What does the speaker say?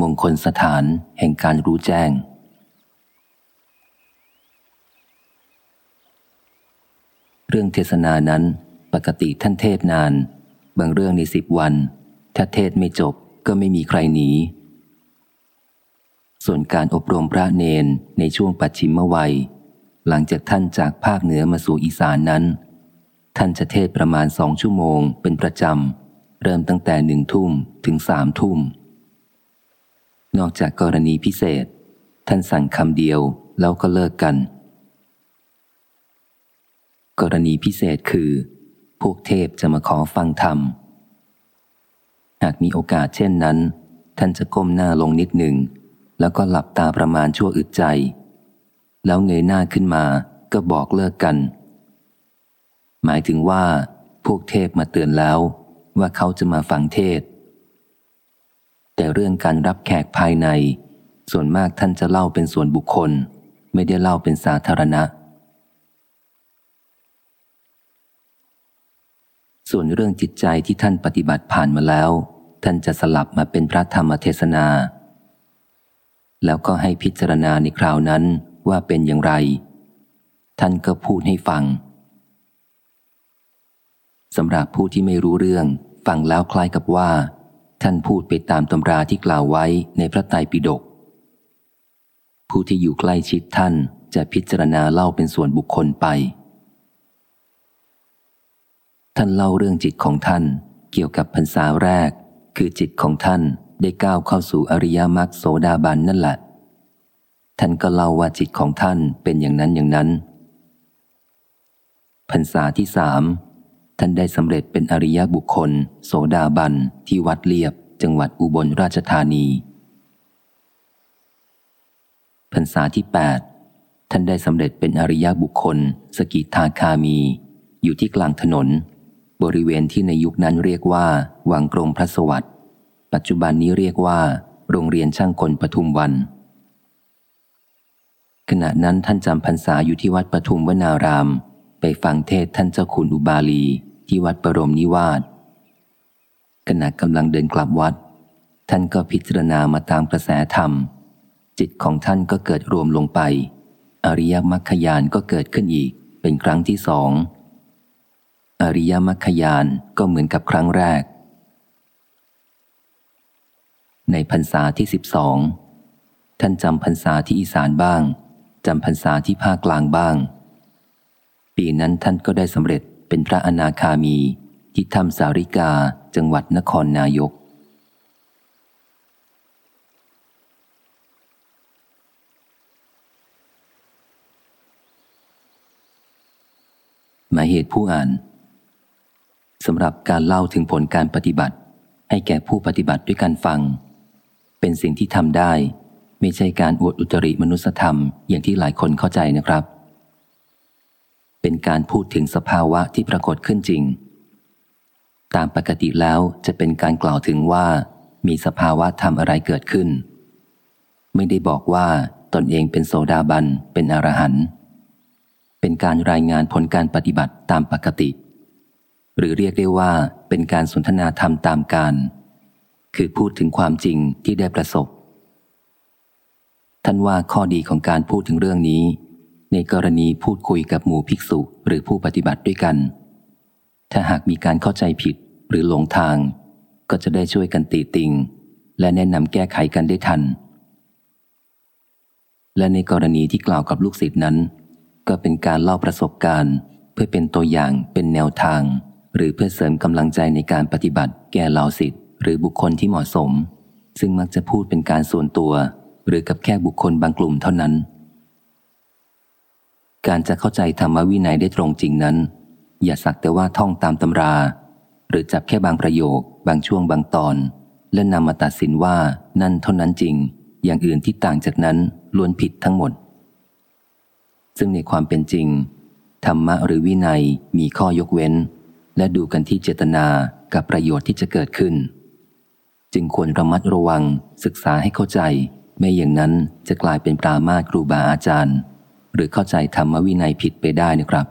มงคลสถานแห่งการรู้แจ้ง เรื่องเทศนานั้นปกติท่านเทศนาน บางเรื่องในสิบวัน ถ้าเทศไม่จบก็ไม่มีใครหนี ส่วนการอบรมพระเนนในช่วงปัจฉิมวัย หลังจากท่านจากภาคเหนือมาสู่อีสานนั้น ท่านจะเทศประมาณสองชั่วโมงเป็นประจำ เริ่มตั้งแต่หนึ่งทุ่มถึงสามทุ่ม นอกจากกรณีพิเศษ ท่านสั่งคำเดียวแล้วก็เลิกกัน กรณีพิเศษคือ พวกเทพจะมาขอฟังธรรม หากมีโอกาสเช่นนั้น ท่านจะก้มหน้าลงนิดหนึ่ง แล้วก็หลับตาประมาณชั่วอึดใจ แล้วเงยหน้าขึ้นมาก็บอกเลิกกัน หมายถึงว่า พวกเทพมาเตือนแล้วว่าเขาจะมาฟังเทศ แต่เรื่องการรับแขกภายใน ส่วนมากท่านจะเล่าเป็นส่วนบุคคล ไม่ได้เล่าเป็นสาธารณะ ส่วนเรื่องจิตใจที่ท่านปฏิบัติผ่านมาแล้ว ท่านจะสลับมาเป็นพระธรรมเทศนา แล้วก็ให้พิจารณาในคราวนั้นว่าเป็นอย่างไร ท่านก็พูดให้ฟังสำหรับผู้ที่ไม่รู้เรื่อง ฟังแล้วคล้ายกับว่า ท่านพูดไปตามตำราที่กล่าวไว้ในพระไตรปิฎกผู้ที่อยู่ใกล้ชิดท่านจะพิจารณาเล่าเป็นส่วนบุคคลไป ท่านเล่าเรื่องจิตของท่านเกี่ยวกับพรรษาแรก คือจิตของท่านได้ก้าวเข้าสู่อริยมรรคโสดาบันนั่นแหละ ท่านก็เล่าว่าจิตของท่านเป็นอย่างนั้นอย่างนั้น พรรษาที่สาม ท่านได้สำเร็จเป็นอริยบุคคล โสดาบัน ที่วัดเลียบ จังหวัดอุบลราชธานีพรรษาที่แปดท่านได้สำเร็จเป็นอริยบุคคล สกิทาคามี อยู่ที่กลางถนน บริเวณที่ในยุคนั้นเรียกว่า วังกรมพระสวัสดิ์ปัจจุบันนี้เรียกว่า โรงเรียนช่างกลปทุมวัน ขณะนั้นท่านจำพรรษาอยู่ที่วัดปทุมวนาราม ไปฟังเทศท่านเจ้าคุณอุบาลี ที่วัดปรมนิวาสขณะกำลังเดินกลับวัด ท่านก็พิจารณามาตามกระแสธรรม จิตของท่านก็เกิดรวมลงไป อริยมรรคยานก็เกิดขึ้นอีก เป็นครั้งที่สองอริยมรรคยานก็เหมือนกับครั้งแรก ในพรรษาที่สิบสองท่านจำพรรษาที่อีสานบ้างจำพรรษาที่ภาคกลางบ้าง ปีนั้นท่านก็ได้สำเร็จ เป็นพระอนาคามีที่ถ้ำสาริกาจังหวัดนครนายก หมายเหตุผู้อ่านสำหรับการเล่าถึงผลการปฏิบัติ ให้แก่ผู้ปฏิบัติด้วยการฟัง เป็นสิ่งที่ทำได้ ไม่ใช่การอวดอุตริมนุสธรรมอย่างที่หลายคนเข้าใจนะครับ เป็นการพูดถึงสภาวะที่ปรากฏขึ้นจริง ตามปกติแล้วจะเป็นการกล่าวถึงว่า มีสภาวะธรรมอะไรเกิดขึ้น ไม่ได้บอกว่าตนเองเป็นโสดาบัน เป็นอรหันต์ เป็นการรายงานผลการปฏิบัติตามปกติ หรือเรียกได้ว่าเป็นการสนทนาธรรมตามการ คือพูดถึงความจริงที่ได้ประสบ ท่านว่าข้อดีของการพูดถึงเรื่องนี้ ในกรณีพูดคุยกับหมู่ภิกษุหรือผู้ปฏิบัติด้วยกัน ถ้าหากมีการเข้าใจผิดหรือหลงทาง ก็จะได้ช่วยกันตีติง และแนะนำแก้ไขกันได้ทัน และในกรณีที่กล่าวกับลูกศิษย์นั้น ก็เป็นการเล่าประสบการณ์ เพื่อเป็นตัวอย่างเป็นแนวทาง หรือเพื่อเสริมกำลังใจในการปฏิบัติ แก่เหล่าศิษย์หรือบุคคลที่เหมาะสม ซึ่งมักจะพูดเป็นการส่วนตัว หรือกับแค่บุคคลบางกลุ่มเท่านั้น การจะเข้าใจธรรมวินัยได้ตรงจริงนั้น อย่าสักแต่ว่าท่องตามตำรา หรือจับแค่บางประโยค บางช่วงบางตอน และนำมาตัดสินว่านั่นเท่านั้นจริง อย่างอื่นที่ต่างจากนั้นล้วนผิดทั้งหมด ซึ่งในความเป็นจริง ธรรมะหรือวินัยมีข้อยกเว้น และดูกันที่เจตนากับประโยชน์ที่จะเกิดขึ้น จึงควรระมัดระวังศึกษาให้เข้าใจ ไม่อย่างนั้นจะกลายเป็นปรามาครูบาอาจารย์ หรือเข้าใจธรรมวินัยผิดไปได้นะครับ